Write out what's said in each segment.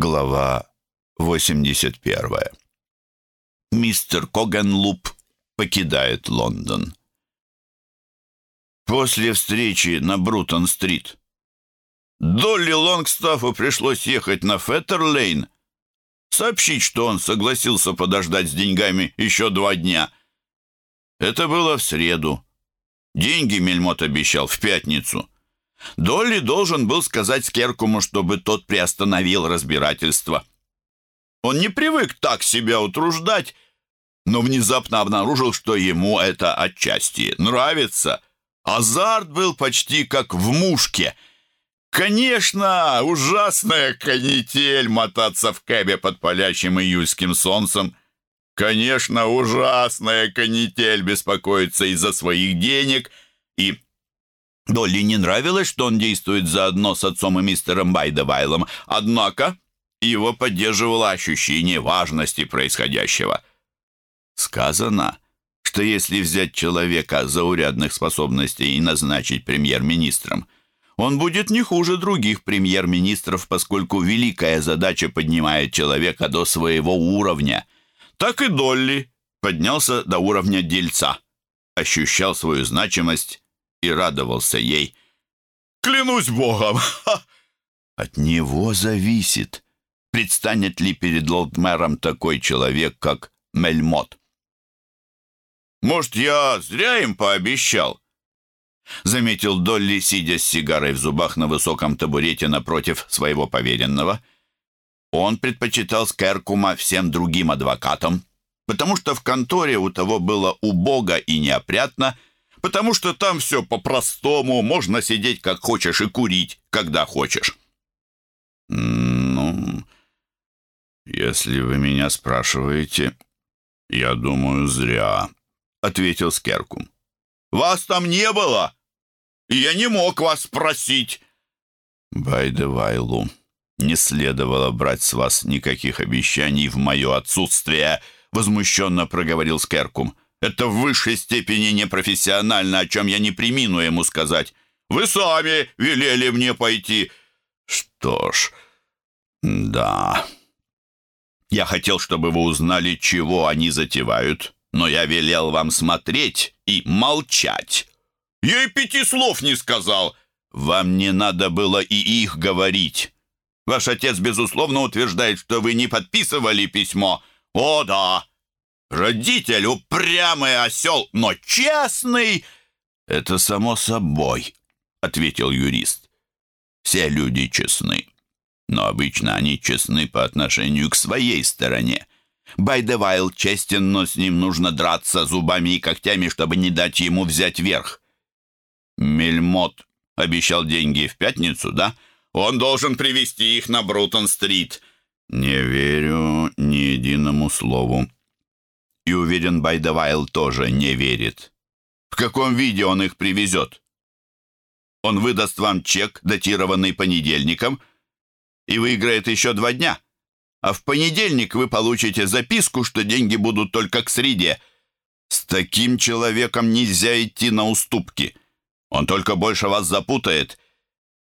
Глава 81. Мистер Когенлуп покидает Лондон. После встречи на Брутон-стрит Долли Лонгстаффу пришлось ехать на Феттерлейн, сообщить, что он согласился подождать с деньгами еще два дня. Это было в среду. Деньги Мельмот обещал в пятницу. Долли должен был сказать Скеркуму, чтобы тот приостановил разбирательство. Он не привык так себя утруждать, но внезапно обнаружил, что ему это отчасти нравится. Азарт был почти как в мушке. Конечно, ужасная канитель мотаться в кэбе под палящим июльским солнцем. Конечно, ужасная канитель беспокоиться из-за своих денег и Долли не нравилось, что он действует заодно с отцом и мистером Байдевайлом, однако его поддерживало ощущение важности происходящего. Сказано, что если взять человека заурядных способностей и назначить премьер-министром, он будет не хуже других премьер-министров, поскольку великая задача поднимает человека до своего уровня. Так и Долли поднялся до уровня дельца, ощущал свою значимость и радовался ей. «Клянусь Богом!» От него зависит, предстанет ли перед лорд-мэром такой человек, как Мельмот. «Может, я зря им пообещал?» Заметил Долли, сидя с сигарой в зубах на высоком табурете напротив своего поверенного. Он предпочитал Скеркума всем другим адвокатам, потому что в конторе у того было убого и неопрятно, потому что там все по-простому, можно сидеть как хочешь и курить, когда хочешь». «Ну, если вы меня спрашиваете, я думаю, зря», — ответил Скеркум. «Вас там не было, и я не мог вас спросить». «Байдевайлу, не следовало брать с вас никаких обещаний в мое отсутствие», — возмущенно проговорил Скеркум. Это в высшей степени непрофессионально, о чем я не примину ему сказать. Вы сами велели мне пойти. Что ж, да. Я хотел, чтобы вы узнали, чего они затевают, но я велел вам смотреть и молчать. Я и пяти слов не сказал. Вам не надо было и их говорить. Ваш отец, безусловно, утверждает, что вы не подписывали письмо. О, да, Родитель упрямый осел, но честный. Это само собой, ответил юрист. Все люди честны, но обычно они честны по отношению к своей стороне. Байдевайл честен, но с ним нужно драться зубами и когтями, чтобы не дать ему взять верх. Мельмот обещал деньги в пятницу, да? Он должен привезти их на Брутон-стрит. Не верю ни единому слову. И уверен, Байдавайл тоже не верит. В каком виде он их привезет? Он выдаст вам чек, датированный понедельником, и выиграет еще два дня. А в понедельник вы получите записку, что деньги будут только к среде. С таким человеком нельзя идти на уступки. Он только больше вас запутает.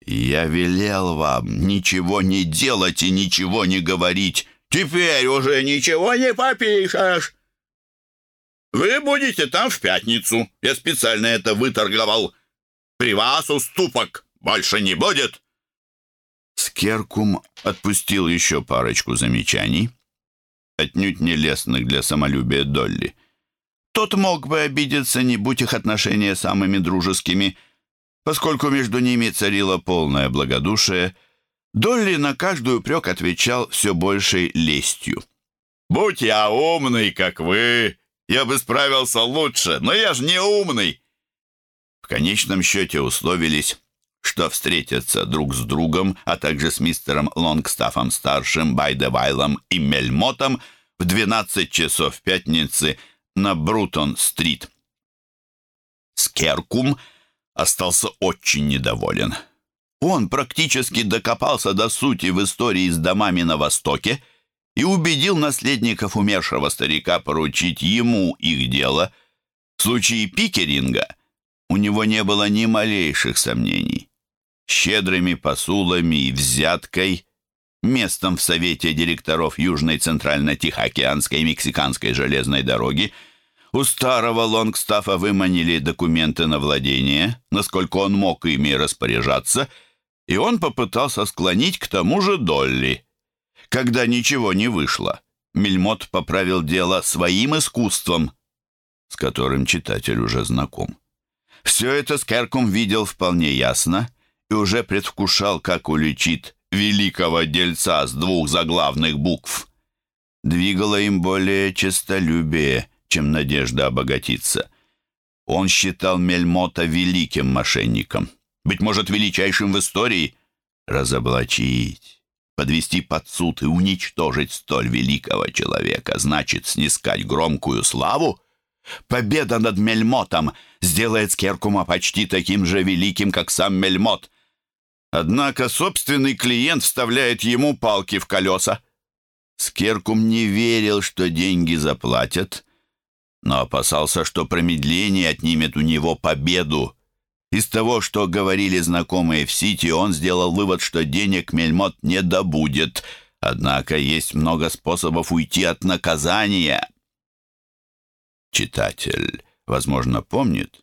Я велел вам ничего не делать и ничего не говорить. Теперь уже ничего не попишешь. Вы будете там в пятницу. Я специально это выторговал. При вас уступок больше не будет». Скеркум отпустил еще парочку замечаний, отнюдь нелестных для самолюбия Долли. Тот мог бы обидеться, не будь их отношения самыми дружескими, поскольку между ними царило полное благодушие. Долли на каждый упрек отвечал все большей лестью. «Будь я умный, как вы, я бы справился лучше, но я же не умный. В конечном счете условились, что встретятся друг с другом, а также с мистером Лонгстафом-старшим, Байдевайлом и Мельмотом в 12 часов пятницы на Брутон-стрит. Скеркум остался очень недоволен. Он практически докопался до сути в истории с домами на Востоке и убедил наследников умершего старика поручить ему их дело. В случае Пикеринга у него не было ни малейших сомнений. Щедрыми посулами и взяткой местом в Совете директоров Южной Центрально-Тихоокеанской и Мексиканской железной дороги, у старого Лонгстафа выманили документы на владение, насколько он мог ими распоряжаться, и он попытался склонить к тому же Долли. Когда ничего не вышло, Мельмот поправил дело своим искусством, с которым читатель уже знаком. Все это Скеркум видел вполне ясно и уже предвкушал, как уличит великого дельца с двух заглавных букв. Двигало им более честолюбие, чем надежда обогатиться. Он считал Мельмота великим мошенником, быть может, величайшим в истории. Разоблачить, подвести под суд и уничтожить столь великого человека, значит снискать громкую славу? Победа над Мельмотом сделает Скеркума почти таким же великим, как сам Мельмот. Однако собственный клиент вставляет ему палки в колеса. Скеркум не верил, что деньги заплатят, но опасался, что промедление отнимет у него победу. Из того, что говорили знакомые в Сити, он сделал вывод, что денег Мельмот не добудет. Однако есть много способов уйти от наказания. Читатель, возможно, помнит,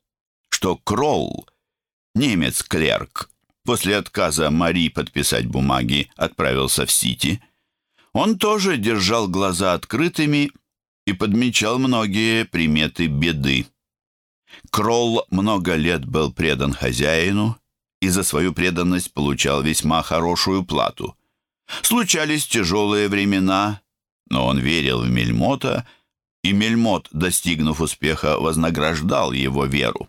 что Кролл, немец-клерк, после отказа Мари подписать бумаги, отправился в Сити. Он тоже держал глаза открытыми и подмечал многие приметы беды. Кролл много лет был предан хозяину и за свою преданность получал весьма хорошую плату. Случались тяжелые времена, но он верил в Мельмота и Мельмот, достигнув успеха, вознаграждал его веру.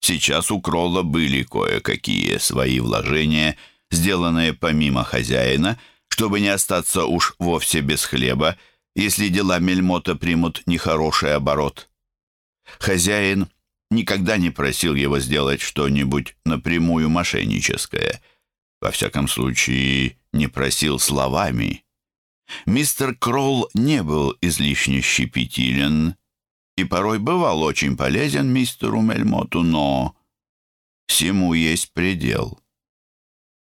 Сейчас у Кролла были кое-какие свои вложения, сделанные помимо хозяина, чтобы не остаться уж вовсе без хлеба, если дела Мельмота примут нехороший оборот. Хозяин никогда не просил его сделать что-нибудь напрямую мошенническое. Во всяком случае, не просил словами. Мистер Кролл не был излишне щепетилен и порой бывал очень полезен мистеру Мельмоту, но всему есть предел.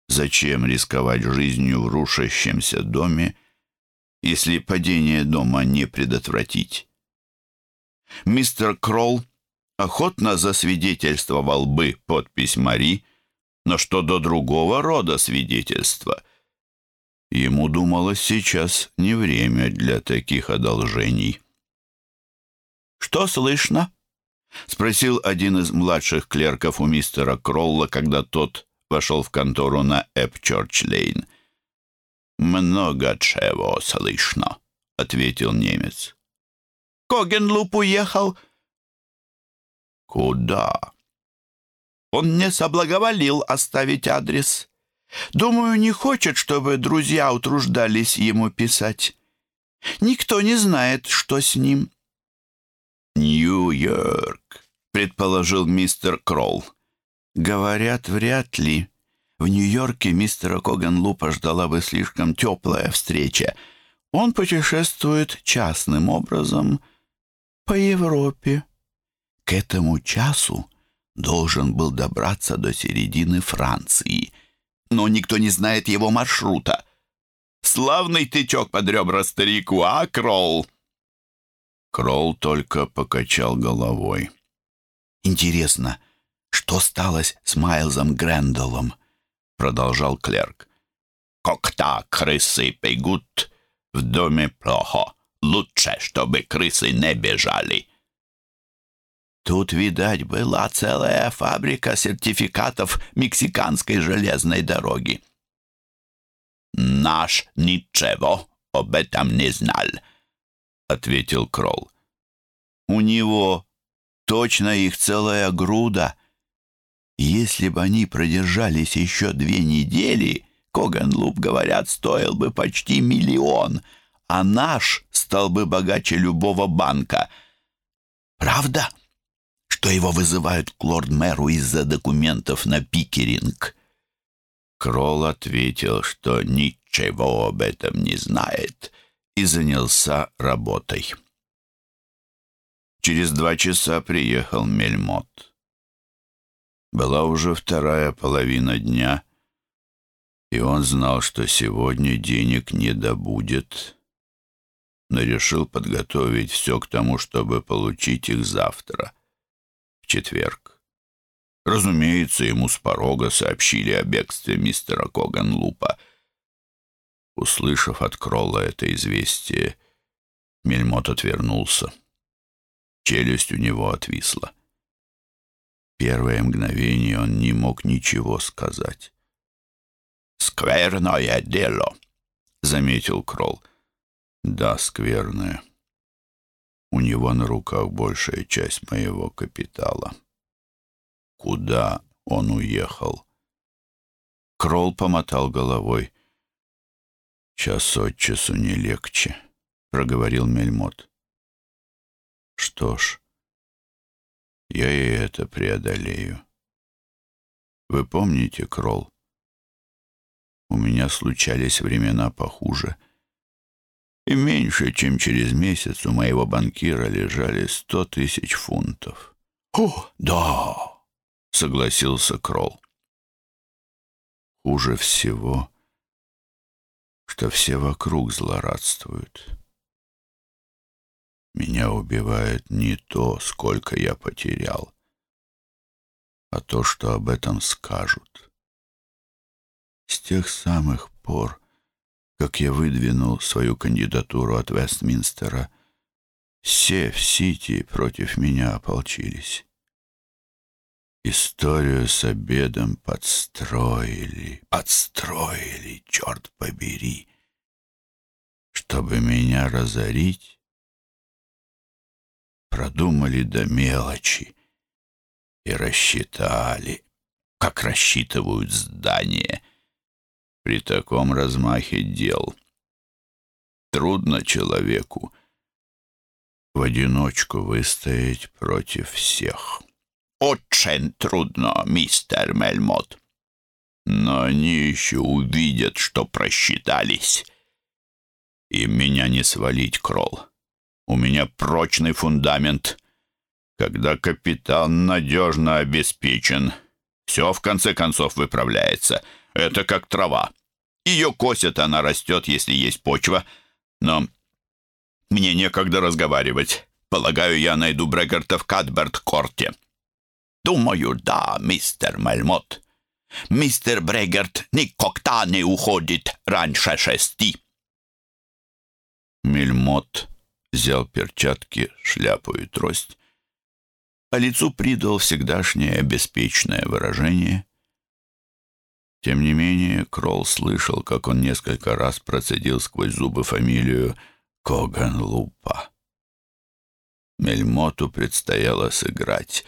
Зачем рисковать жизнью в рушащемся доме, если падение дома не предотвратить? Мистер Кролл охотно засвидетельствовал бы подпись Мари, но что до другого рода свидетельства — Ему думалось сейчас не время для таких одолжений. «Что слышно?» — спросил один из младших клерков у мистера Кролла, когда тот вошел в контору на Эпчорч-Лейн. «Много чего слышно», — ответил немец. «Когенлуп уехал». «Куда?» «Он не соблаговолил оставить адрес». Думаю, не хочет, чтобы друзья утруждались ему писать. Никто не знает, что с ним. «Нью-Йорк», — предположил мистер Кролл. «Говорят, вряд ли. В Нью-Йорке мистера Коганлупа ждала бы слишком теплая встреча. Он путешествует частным образом по Европе. К этому часу должен был добраться до середины Франции» но никто не знает его маршрута. Славный тычок под ребра старику, а, Кролл?» Кролл только покачал головой. «Интересно, что сталось с Майлзом Грэндаллом?» Продолжал клерк. «Когда крысы бегут, в доме плохо. Лучше, чтобы крысы не бежали». Тут, видать, была целая фабрика сертификатов мексиканской железной дороги. «Наш ничего об этом не знал», — ответил Кролл. «У него точно их целая груда. Если бы они продержались еще две недели, Коганлуп, говорят, стоил бы почти миллион, а наш стал бы богаче любого банка. Правда?» что его вызывают к лорд-мэру из-за документов на пикеринг. Кролл ответил, что ничего об этом не знает, и занялся работой. Через два часа приехал Мельмот. Была уже вторая половина дня, И он знал, что сегодня денег не добудет, но решил подготовить все к тому, чтобы получить их завтра, в четверг. Разумеется, ему с порога сообщили о бегстве мистера Коганлупа. Услышав от Кролла это известие, Мельмот отвернулся. Челюсть у него отвисла. Первое мгновение он не мог ничего сказать. «Скверное дело», — заметил Кролл. Да, скверная. У него на руках большая часть моего капитала. Куда он уехал? Кролл помотал головой. Час от часу не легче, проговорил Мельмот. Что ж, я и это преодолею. Вы помните, Кролл? У меня случались времена похуже — и меньше, чем через месяц у моего банкира лежали сто тысяч фунтов. «О, да!» — согласился Кролл. Хуже всего, что все вокруг злорадствуют. Меня убивает не то, сколько я потерял, а то, что об этом скажут. С тех самых пор, как я выдвинул свою кандидатуру от Вестминстера, все в Сити против меня ополчились. Историю с обедом подстроили, подстроили, черт побери, чтобы меня разорить. Продумали до мелочи и рассчитали, как рассчитывают здания — при таком размахе дел. Трудно человеку в одиночку выстоять против всех. Очень трудно, мистер Мельмот. Но они еще увидят, что просчитались. И меня не свалить, Кролл. У меня прочный фундамент. Когда капитан надежно обеспечен, все в конце концов выправляется — это как трава. Ее косят, она растет, если есть почва. Но мне некогда разговаривать. Полагаю, я найду Брегерта в Кадберт-корте. Думаю, да, мистер Мельмот. Мистер Брегерт никогда не уходит раньше шести. Мельмот взял перчатки, шляпу и трость, а лицу придал всегдашнее беспечное выражение — тем не менее, Кролл слышал, как он несколько раз процедил сквозь зубы фамилию Коган-Лупа. Мельмоту предстояло сыграть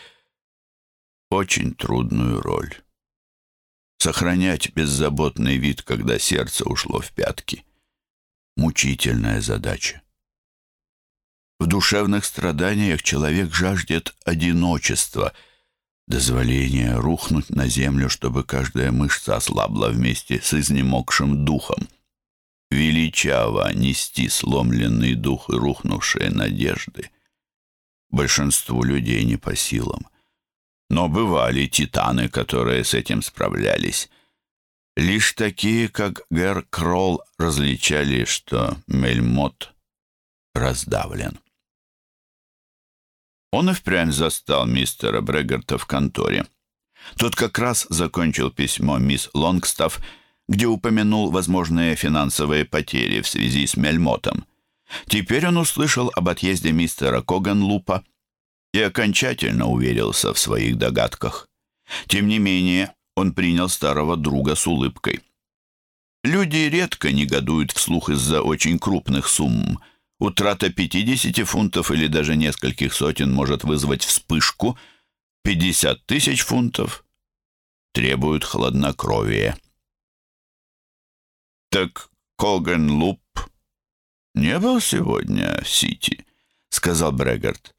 очень трудную роль. Сохранять беззаботный вид, когда сердце ушло в пятки. Мучительная задача. В душевных страданиях человек жаждет одиночества — дозволение рухнуть на землю, чтобы каждая мышца ослабла вместе с изнемогшим духом. Величаво нести сломленный дух и рухнувшие надежды. Большинству людей не по силам. Но бывали титаны, которые с этим справлялись. Лишь такие, как Гер Кролл, различали, что Мельмот раздавлен. Он и впрямь застал мистера Брегерта в конторе. Тот как раз закончил письмо мисс Лонгстафф, где упомянул возможные финансовые потери в связи с Мельмотом. Теперь он услышал об отъезде мистера Коганлупа и окончательно уверился в своих догадках. Тем не менее, он принял старого друга с улыбкой. Люди редко негодуют вслух из-за очень крупных сумм – Утрата 50 фунтов или даже нескольких сотен может вызвать вспышку. 50 тысяч фунтов требуют хладнокровия. «Так Коган Луп не был сегодня в Сити?» — сказал Брегард.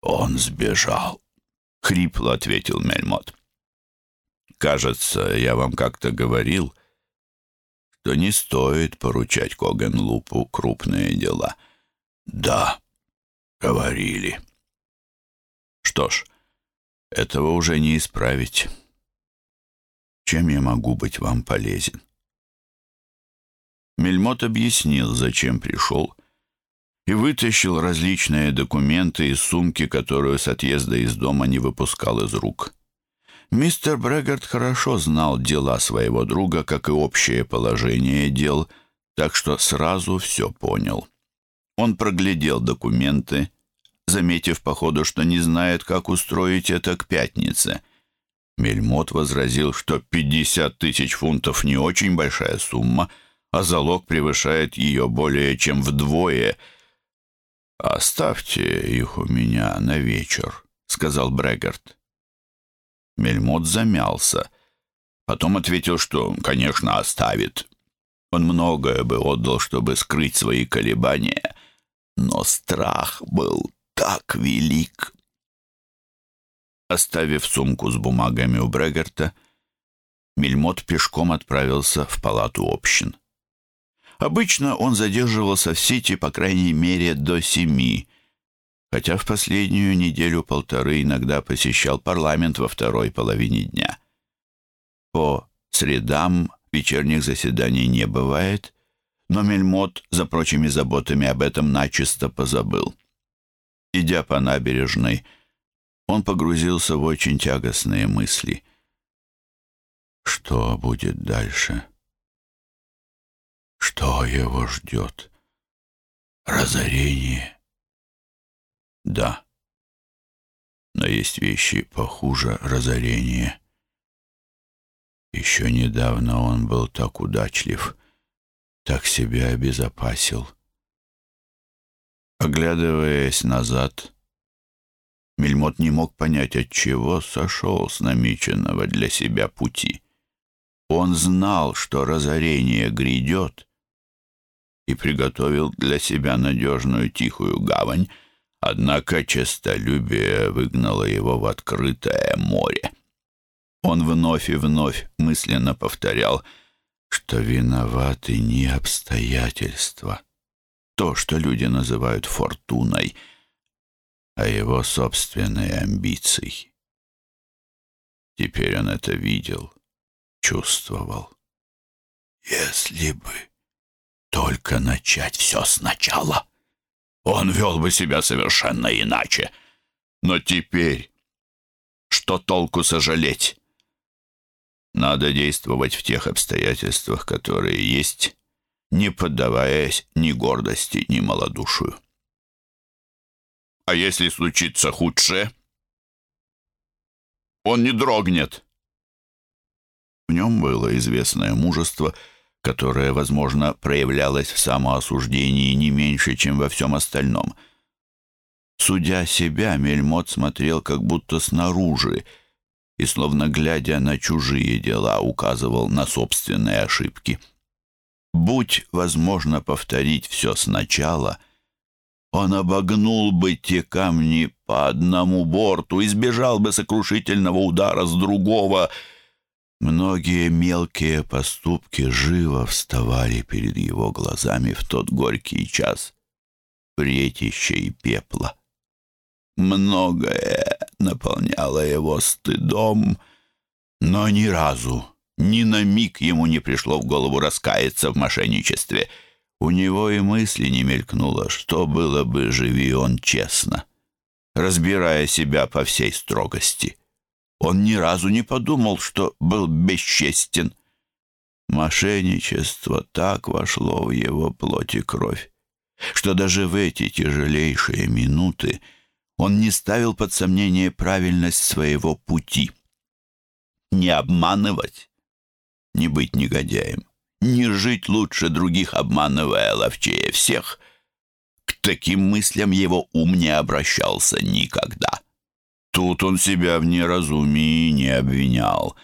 «Он сбежал», — хрипло ответил Мельмот. «Кажется, я вам как-то говорил, что не стоит поручать Когенлупу крупные дела. Да, говорили. Что ж, этого уже не исправить. Чем я могу быть вам полезен? Мельмот объяснил, зачем пришел, и вытащил различные документы из сумки, которую с отъезда из дома не выпускал из рук. Мистер Брегард хорошо знал дела своего друга, как и общее положение дел, так что сразу все понял. Он проглядел документы, заметив по ходу, что не знает, как устроить это к пятнице. Мельмот возразил, что 50 тысяч фунтов не очень большая сумма, а залог превышает ее более чем вдвое. «Оставьте их у меня на вечер», — сказал Брегард. Мельмот замялся. Потом ответил, что, конечно, оставит. Он многое бы отдал, чтобы скрыть свои колебания, но страх был так велик. Оставив сумку с бумагами у Брегерта, Мельмот пешком отправился в палату общин. Обычно он задерживался в Сити, по крайней мере, до семи, хотя в последнюю неделю-полторы иногда посещал парламент во второй половине дня. По средам вечерних заседаний не бывает, но Мельмот за прочими заботами об этом начисто позабыл. Идя по набережной, он погрузился в очень тягостные мысли. Что будет дальше? Что его ждет? Разорение? Да. Но есть вещи похуже разорения. Еще недавно он был так удачлив, так себя обезопасил. Оглядываясь назад, Мельмот не мог понять, от чего сошел с намеченного для себя пути. Он знал, что разорение грядет, и приготовил для себя надежную тихую гавань, Однако честолюбие выгнало его в открытое море. Он вновь и вновь мысленно повторял, что виноваты не обстоятельства, то, что люди называют фортуной, а его собственные амбиции. Теперь он это видел, чувствовал. Если бы только начать все сначала он вел бы себя совершенно иначе. Но теперь что толку сожалеть? Надо действовать в тех обстоятельствах, которые есть, не поддаваясь ни гордости, ни малодушию. А если случится худшее? Он не дрогнет. В нем было известное мужество — которое, возможно, проявлялось в самоосуждении не меньше, чем во всем остальном. Судя себя, Мельмот смотрел как будто снаружи и, словно глядя на чужие дела, указывал на собственные ошибки. Будь возможно повторить все сначала, он обогнул бы те камни по одному борту, избежал бы сокрушительного удара с другого — Многие мелкие поступки живо вставали перед его глазами в тот горький час претища и пепла. Многое наполняло его стыдом, но ни разу, ни на миг ему не пришло в голову раскаяться в мошенничестве. У него и мысли не мелькнуло, что было бы, живи он честно, разбирая себя по всей строгости. Он ни разу не подумал, что был бесчестен. Мошенничество так вошло в его плоть и кровь, что даже в эти тяжелейшие минуты он не ставил под сомнение правильность своего пути. Не обманывать, не быть негодяем, не жить лучше других, обманывая ловчее всех. К таким мыслям его ум не обращался никогда. Тут он себя в неразумии не обвинял.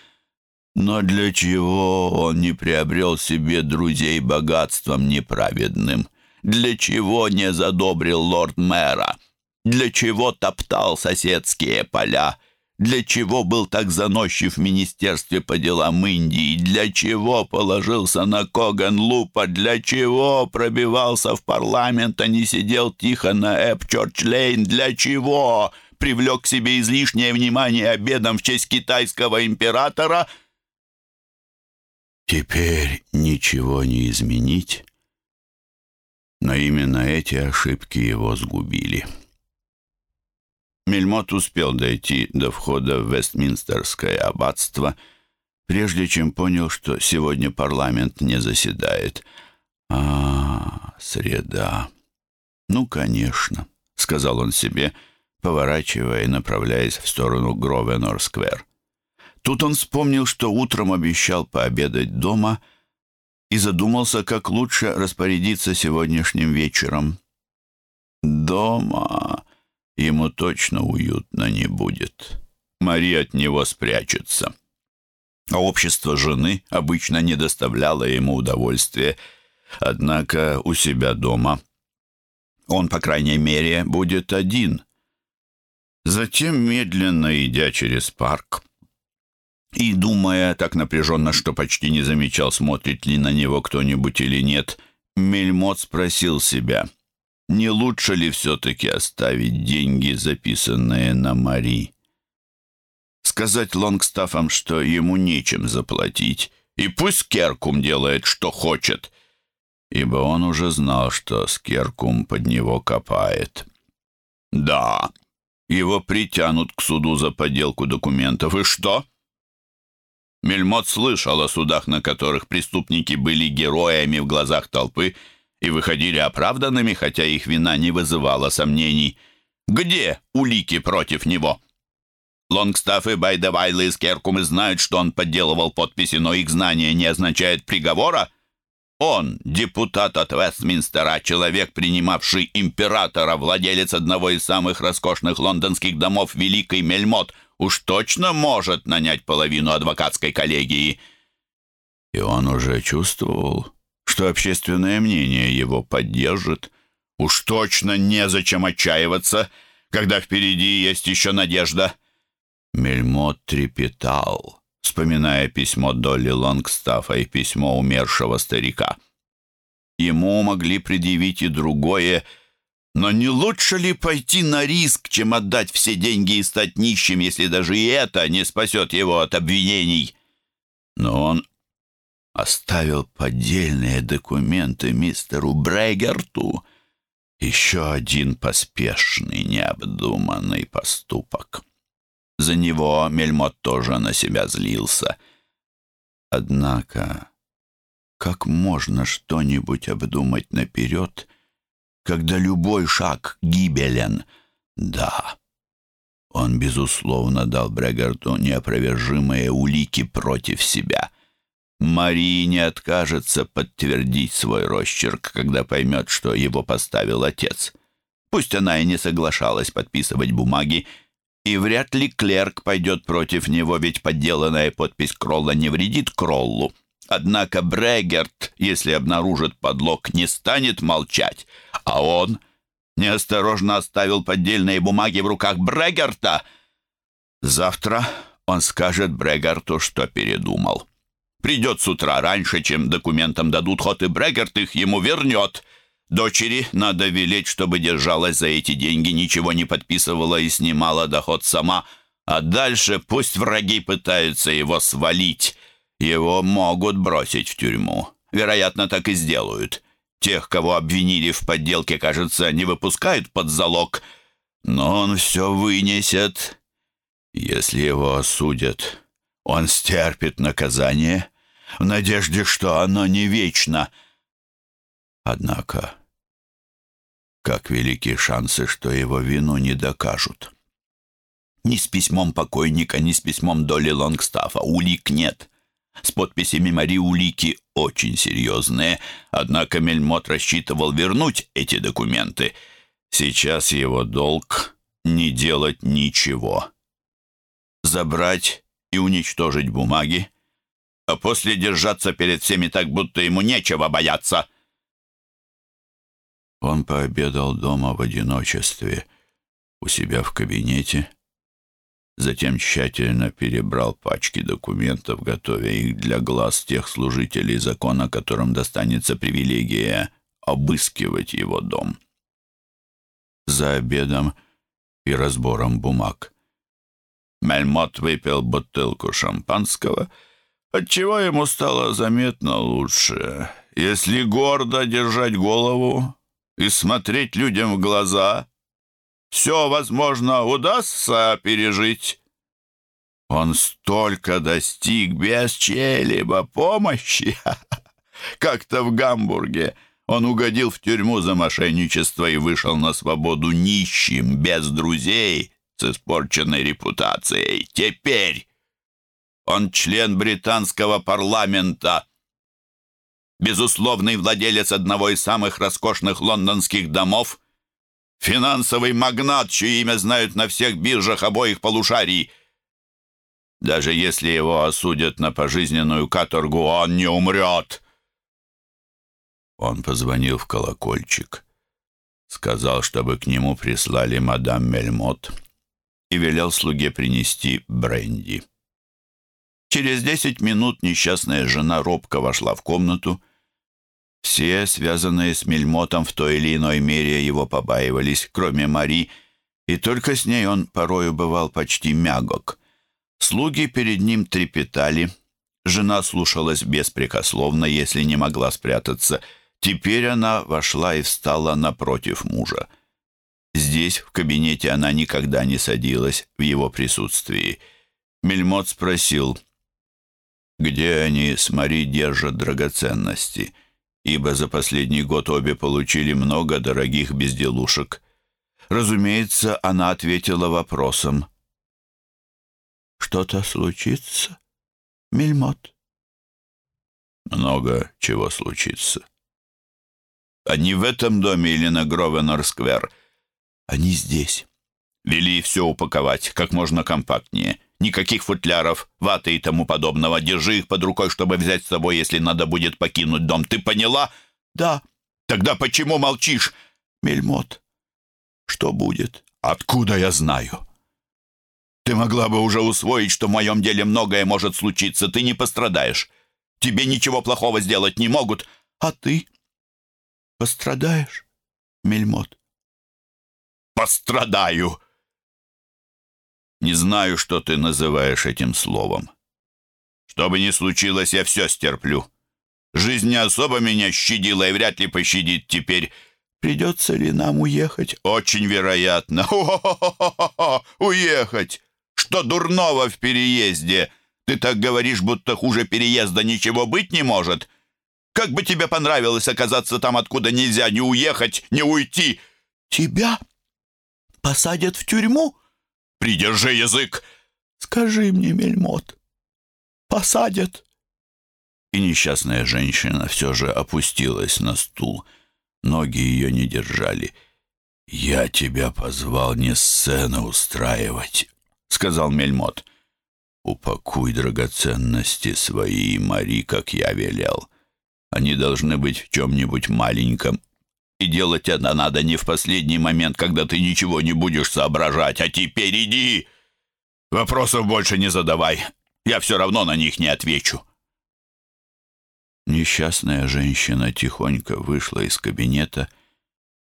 Но для чего он не приобрел себе друзей богатством неправедным? Для чего не задобрил лорд-мэра? Для чего топтал соседские поля? Для чего был так заносчив в Министерстве по делам Индии? Для чего положился на Коган Лупа? Для чего пробивался в парламент, а не сидел тихо на Эпчорч-Лейн? Для чего? Привлек к себе излишнее внимание обедом в честь китайского императора. Теперь ничего не изменить, но именно эти ошибки его сгубили. Мельмот успел дойти до входа в Вестминстерское аббатство, прежде чем понял, что сегодня парламент не заседает. А, среда. Ну, конечно, сказал он себе, поворачивая и направляясь в сторону Гровенор-сквер. Тут он вспомнил, что утром обещал пообедать дома и задумался, как лучше распорядиться сегодняшним вечером. Дома ему точно уютно не будет. Мари от него спрячется. А общество жены обычно не доставляло ему удовольствия. Однако у себя дома он, по крайней мере, будет один. Затем, медленно идя через парк, и, думая так напряженно, что почти не замечал, смотрит ли на него кто-нибудь или нет, Мельмот спросил себя — не лучше ли все-таки оставить деньги, записанные на Мари? Сказать Лонгстафам, что ему нечем заплатить, и пусть Керкум делает, что хочет, ибо он уже знал, что Скеркум под него копает. Да, его притянут к суду за подделку документов, и что? Мельмот слышал о судах, на которых преступники были героями в глазах толпы, и выходили оправданными, хотя их вина не вызывала сомнений. Где улики против него? Лонгстаф и Байдавайлы из Керкумы знают, что он подделывал подписи, но их знание не означает приговора. Он, депутат от Вестминстера, человек, принимавший императора, владелец одного из самых роскошных лондонских домов, Великий Мельмот, уж точно может нанять половину адвокатской коллегии. И он уже чувствовал, что общественное мнение его поддержит. Уж точно незачем отчаиваться, когда впереди есть еще надежда. Мельмот трепетал, вспоминая письмо Долли Лонгстафа и письмо умершего старика. Ему могли предъявить и другое, но не лучше ли пойти на риск, чем отдать все деньги и стать нищим, если даже и это не спасет его от обвинений? Но он оставил поддельные документы мистеру Брейгерту. Еще один поспешный, необдуманный поступок. За него Мельмот тоже на себя злился. Однако, как можно что-нибудь обдумать наперед, когда любой шаг гибелен? Да, он, безусловно, дал Брегарту неопровержимые улики против себя. Мария не откажется подтвердить свой росчерк, когда поймет, что его поставил отец. Пусть она и не соглашалась подписывать бумаги, и вряд ли клерк пойдет против него, ведь подделанная подпись Кролла не вредит Кроллу. Однако Брегерт, если обнаружит подлог, не станет молчать, а он неосторожно оставил поддельные бумаги в руках Брегерта. Завтра он скажет Брегерту, что передумал. Придет с утра раньше, чем документам дадут ход, и Брегерт их ему вернет. Дочери надо велеть, чтобы держалась за эти деньги, ничего не подписывала и снимала доход сама. А дальше пусть враги пытаются его свалить. Его могут бросить в тюрьму. Вероятно, так и сделают. Тех, кого обвинили в подделке, кажется, не выпускают под залог. Но он все вынесет. Если его осудят, он стерпит наказание в надежде, что оно не вечно. Однако, как велики шансы, что его вину не докажут. Ни с письмом покойника, ни с письмом Долли Лонгстафа улик нет. С подписями Мари улики очень серьезные, однако Мельмот рассчитывал вернуть эти документы. Сейчас его долг — не делать ничего. Забрать и уничтожить бумаги, а после держаться перед всеми так, будто ему нечего бояться. Он пообедал дома в одиночестве, у себя в кабинете, затем тщательно перебрал пачки документов, готовя их для глаз тех служителей закона, которым достанется привилегия обыскивать его дом. За обедом и разбором бумаг Мельмот выпил бутылку шампанского — отчего ему стало заметно лучше. Если гордо держать голову и смотреть людям в глаза, все, возможно, удастся пережить. Он столько достиг без чьей-либо помощи. Как-то в Гамбурге он угодил в тюрьму за мошенничество и вышел на свободу нищим, без друзей, с испорченной репутацией. Теперь он член британского парламента, безусловный владелец одного из самых роскошных лондонских домов, финансовый магнат, чье имя знают на всех биржах обоих полушарий. Даже если его осудят на пожизненную каторгу, он не умрет. Он позвонил в колокольчик, сказал, чтобы к нему прислали мадам Мельмот и велел слуге принести бренди. Через десять минут несчастная жена робко вошла в комнату. Все, связанные с Мельмотом, в той или иной мере его побаивались, кроме Мари, и только с ней он порою бывал почти мягок. Слуги перед ним трепетали. Жена слушалась беспрекословно, если не могла спрятаться — Теперь она вошла и встала напротив мужа. Здесь, в кабинете, она никогда не садилась в его присутствии. Мельмот спросил, где они с Мари держат драгоценности, ибо за последний год обе получили много дорогих безделушек. Разумеется, она ответила вопросом. «Что-то случится, Мельмот?» «Много чего случится». Они в этом доме или на Гровенор-сквер? Они здесь. Вели все упаковать как можно компактнее. Никаких футляров, ваты и тому подобного. Держи их под рукой, чтобы взять с собой, если надо будет покинуть дом. Ты поняла? Да. Тогда почему молчишь? Мельмот, что будет? Откуда я знаю? Ты могла бы уже усвоить, что в моем деле многое может случиться. Ты не пострадаешь. Тебе ничего плохого сделать не могут. А ты? Пострадаешь, Мельмот? Пострадаю. Не знаю, что ты называешь этим словом. Что бы ни случилось, я все стерплю. Жизнь не особо меня щадила и вряд ли пощадит теперь. Придется ли нам уехать? Очень вероятно. Уехать! Что дурного в переезде? Ты так говоришь, будто хуже переезда ничего быть не может. Как бы тебе понравилось оказаться там, откуда нельзя ни уехать, ни уйти? Тебя посадят в тюрьму? Придержи язык. Скажи мне, Мельмот, посадят? И несчастная женщина все же опустилась на стул. Ноги ее не держали. «Я тебя позвал не сцены устраивать», — сказал Мельмот. «Упакуй драгоценности свои, Мари, как я велел. Они должны быть в чем-нибудь маленьком. И делать это надо не в последний момент, когда ты ничего не будешь соображать. А теперь иди! Вопросов больше не задавай. Я все равно на них не отвечу. Несчастная женщина тихонько вышла из кабинета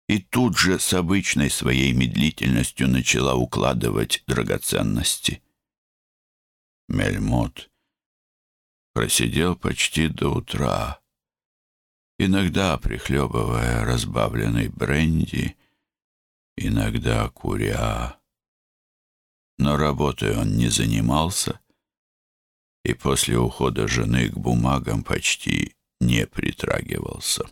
и тут же с обычной своей медлительностью начала укладывать драгоценности. Мельмот просидел почти до утра, иногда прихлебывая разбавленный бренди, иногда куря. Но работой он не занимался и после ухода жены к бумагам почти не притрагивался.